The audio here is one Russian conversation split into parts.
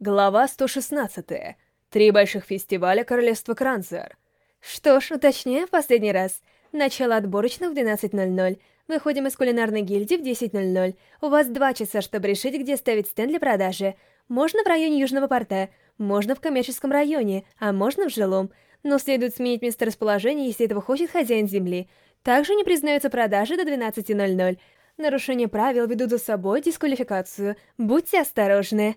Глава 116. Три больших фестиваля Королевства Кранзер. Что ж, уточняю в последний раз. Начало отборочных в 12.00. Выходим из кулинарной гильдии в 10.00. У вас два часа, чтобы решить, где ставить стенд для продажи. Можно в районе Южного порта, можно в коммерческом районе, а можно в жилом. Но следует сменить место расположения, если этого хочет хозяин земли. Также не признаются продажи до 12.00. Нарушение правил ведут за собой дисквалификацию. Будьте осторожны.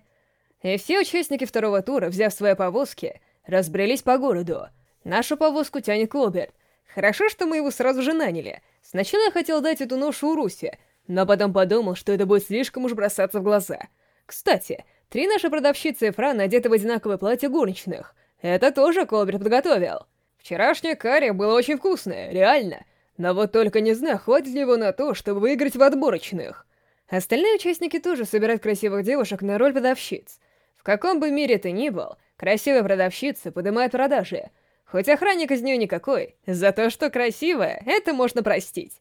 И все участники второго тура, взяв свои повозки, разбрелись по городу. Нашу повозку тянет Клоберт. Хорошо, что мы его сразу же наняли. Сначала я хотел дать эту ношу Урусе, но потом подумал, что это будет слишком уж бросаться в глаза. Кстати, три наши продавщицы и Фран одеты в одинаковое платье горничных. Это тоже Колберт подготовил. Вчерашняя карри было очень вкусное, реально. Но вот только не знаю, хватит ли его на то, чтобы выиграть в отборочных. Остальные участники тоже собирают красивых девушек на роль продавщиц. В каком бы мире ты ни был, красивая продавщица поднимает продажи. Хоть охранник из нее никакой, за то, что красивая, это можно простить.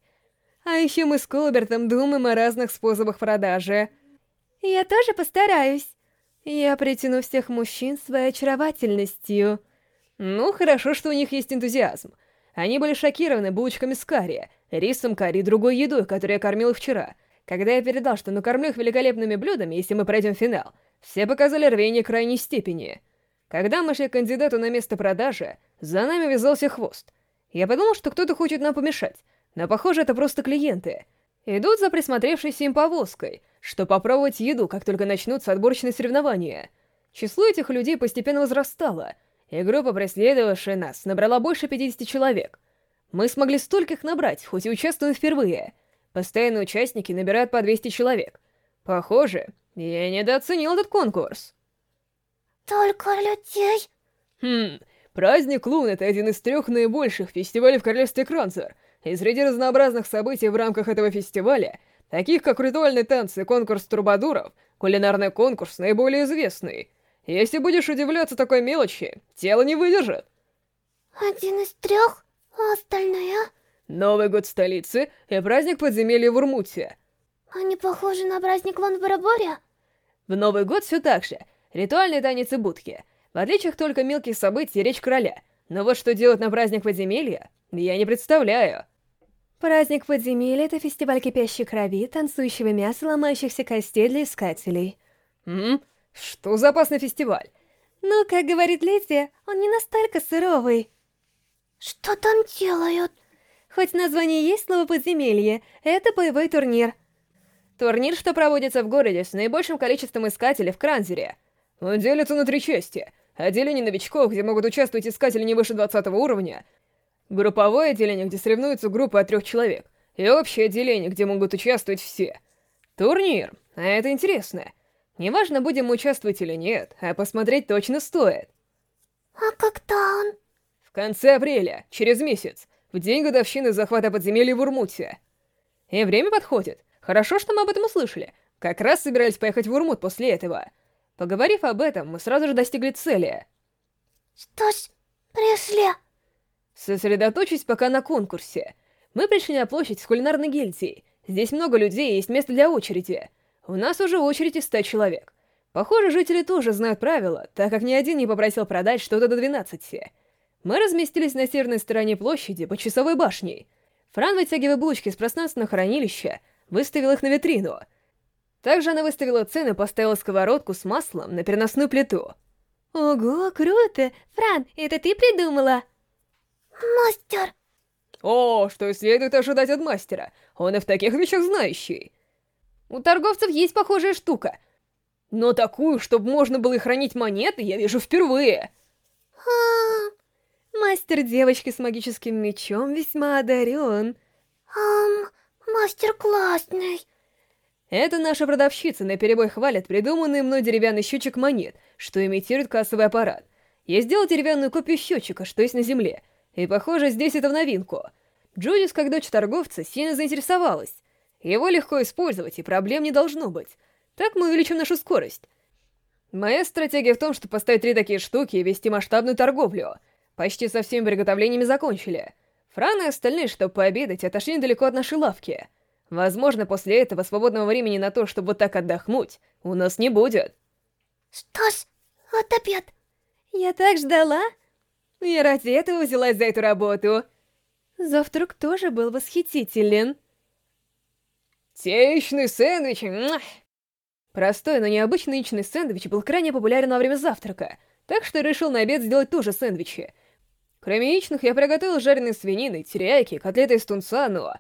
А еще мы с Колбертом думаем о разных способах продажи. Я тоже постараюсь. Я притяну всех мужчин своей очаровательностью. Ну, хорошо, что у них есть энтузиазм. Они были шокированы булочками с карри, рисом карри и другой едой, которую я кормил их вчера. Когда я передал, что накормлю их великолепными блюдами, если мы пройдем финал, все показали рвение крайней степени. Когда мы шли к кандидату на место продажи, за нами вязался хвост. Я подумал, что кто-то хочет нам помешать, но, похоже, это просто клиенты. Идут за присмотревшейся им повозкой, что попробовать еду, как только начнутся отборочные соревнования. Число этих людей постепенно возрастало, и группа, преследовавшая нас, набрала больше 50 человек. Мы смогли стольких набрать, хоть и участвуем впервые. Постоянные участники набирают по 200 человек. Похоже, я недооценил этот конкурс. Только людей? Хм, праздник Лун — это один из трех наибольших фестивалей в Королевстве Кранцер. И среди разнообразных событий в рамках этого фестиваля, таких как ритуальные танцы, конкурс трубадуров, кулинарный конкурс наиболее известный. Если будешь удивляться такой мелочи, тело не выдержит. Один из трех, а остальные? Новый год в столице и праздник подземелья в Урмуте. Они похожи на праздник Лон в Бараборе? В Новый год все так же. Ритуальные танец и будки. В отличиях только мелких событий речь короля. Но вот что делать на праздник подземелья, я не представляю. Праздник подземелья — это фестиваль кипящей крови, танцующего мяса, ломающихся костей для искателей. М? Что за опасный фестиваль? Ну, как говорит Лети, он не настолько суровый. Что там делают? Хоть название есть слово «подземелье», это боевой турнир. Турнир, что проводится в городе с наибольшим количеством искателей в Кранзере. Он делится на три части. Отделение новичков, где могут участвовать искатели не выше 20 уровня. Групповое отделение, где соревнуются группы от трех человек. И общее отделение, где могут участвовать все. Турнир. А это интересно. Неважно, будем мы участвовать или нет, а посмотреть точно стоит. А когда он? В конце апреля, через месяц, в день годовщины захвата подземелья в Урмуте. И время подходит. Хорошо, что мы об этом услышали. Как раз собирались поехать в Урмут после этого. Поговорив об этом, мы сразу же достигли цели. Что ж, пришли. Сосредоточьтесь пока на конкурсе. Мы пришли на площадь с кулинарной гильдией. Здесь много людей и есть место для очереди. У нас уже очередь из 100 человек. Похоже, жители тоже знают правила, так как ни один не попросил продать что-то до 12. Мы разместились на северной стороне площади под часовой башней. Фран, вытягивая булочки из пространственного хранилища, выставил их на витрину. Также она выставила цены и поставила сковородку с маслом на переносную плиту. Ого, круто! Фран, это ты придумала? Мастер! О, что и следует ожидать от мастера. Он и в таких вещах знающий. У торговцев есть похожая штука. Но такую, чтобы можно было и хранить монеты, я вижу впервые. А, мастер девочки с магическим мечом весьма одарен. Ам, мастер классный. Это наша продавщица наперебой хвалит придуманный мной деревянный счетчик монет, что имитирует кассовый аппарат. Я сделал деревянную копию счетчика, что есть на земле, и, похоже, здесь это в новинку. Джудис, как дочь торговца, сильно заинтересовалась. Его легко использовать, и проблем не должно быть. Так мы увеличим нашу скорость. Моя стратегия в том, что поставить три такие штуки и вести масштабную торговлю. Почти со всеми приготовлениями закончили. Фран и остальные, чтобы пообедать, отошли недалеко от нашей лавки. Возможно, после этого свободного времени на то, чтобы вот так отдохнуть, у нас не будет. Что ж, обед. Я так ждала. Я ради этого взялась за эту работу. Завтрак тоже был восхитителен. Яичный сэндвич. Простой, но необычный яичный сэндвич был крайне популярен во время завтрака, так что решил на обед сделать тоже сэндвичи. Кроме яичных, я приготовил жареные свинины, теряйки, котлеты из тунца, но...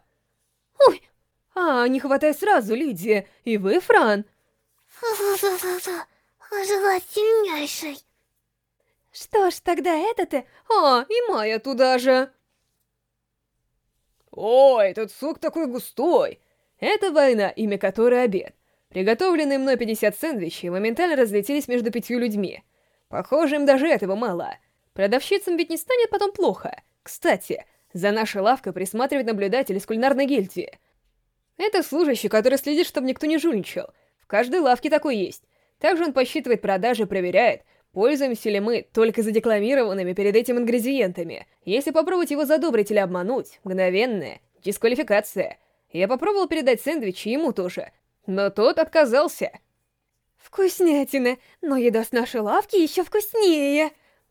Ой, а, не хватай сразу, Лидия. И вы, Фран. Фу-фу-фу-фу-фу. Желать сильнейший. Что ж, тогда это-то... А, и Майя туда же. Ой, этот сок такой густой. Это война, имя которой обед. Приготовленные мной 50 сэндвичей моментально разлетелись между пятью людьми. Похоже, им даже этого мало. Продавщицам ведь не станет потом плохо. Кстати, за нашей лавкой присматривает наблюдатель из кулинарной гильдии. Это служащий, который следит, чтобы никто не жульничал. В каждой лавке такой есть. Также он посчитывает продажи и проверяет, пользуемся ли мы только задекламированными перед этим ингредиентами. Если попробовать его задобрить или обмануть, мгновенная дисквалификация. Я попробовал передать сэндвичи ему тоже, но тот отказался. Вкуснятина, но еда с нашей лавки еще вкуснее.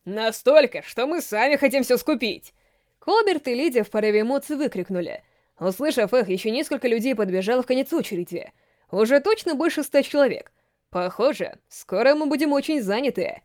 Настолько, что мы сами хотим все скупить. Колберт и Лидия в порыве эмоций выкрикнули. Услышав их, еще несколько людей подбежало в конец очереди. Уже точно больше ста человек. Похоже, скоро мы будем очень заняты.